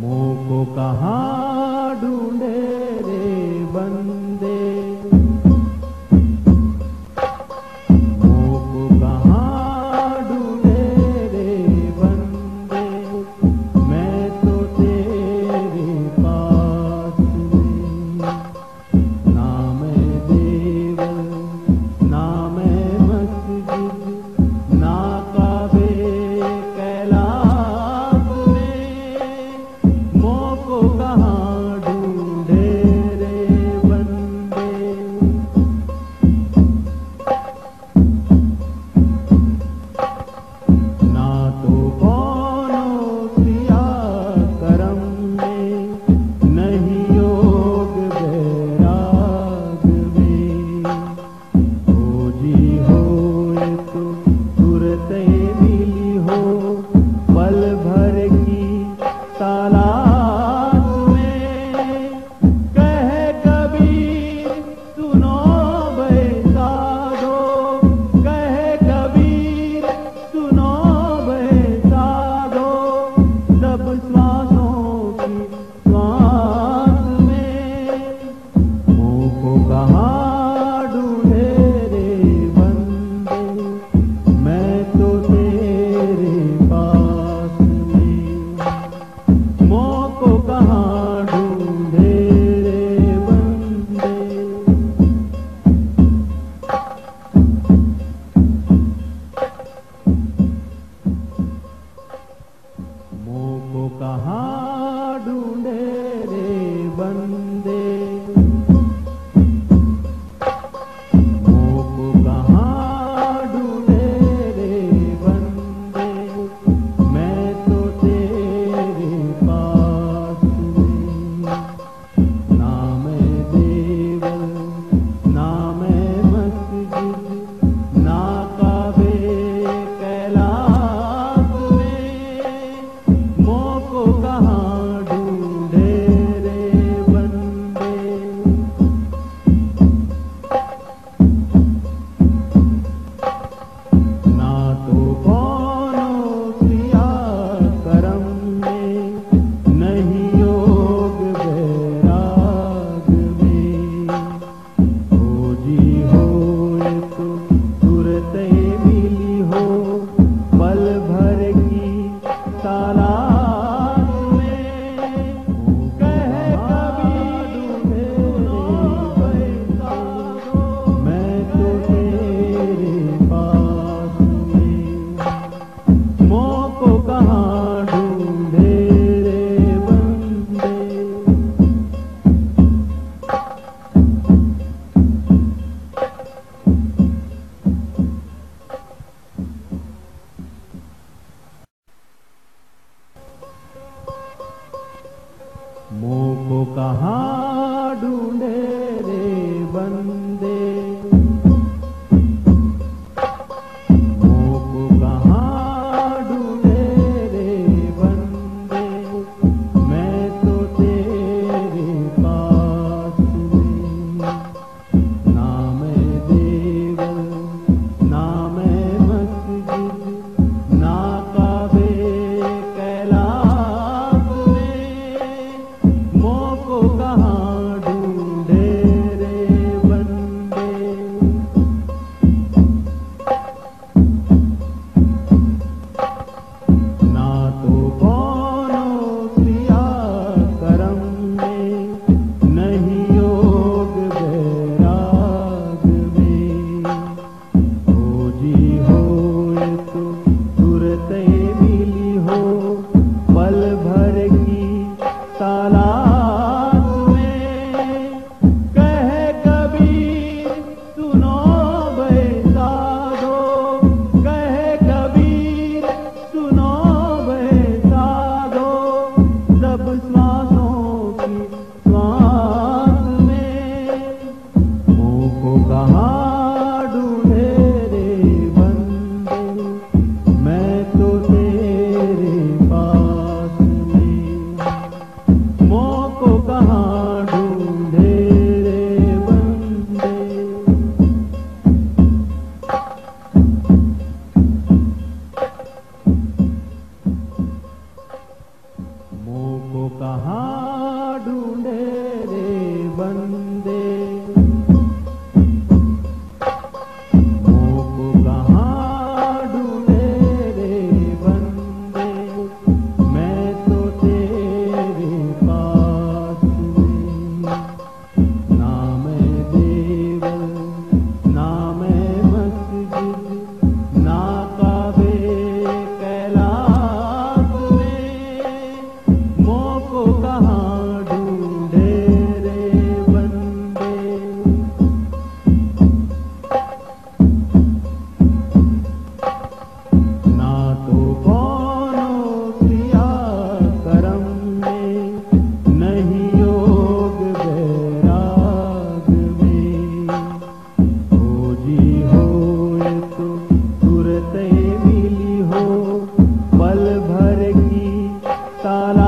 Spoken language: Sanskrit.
मोको कहाँ ढूंढे रे बंदे Ta đã ta la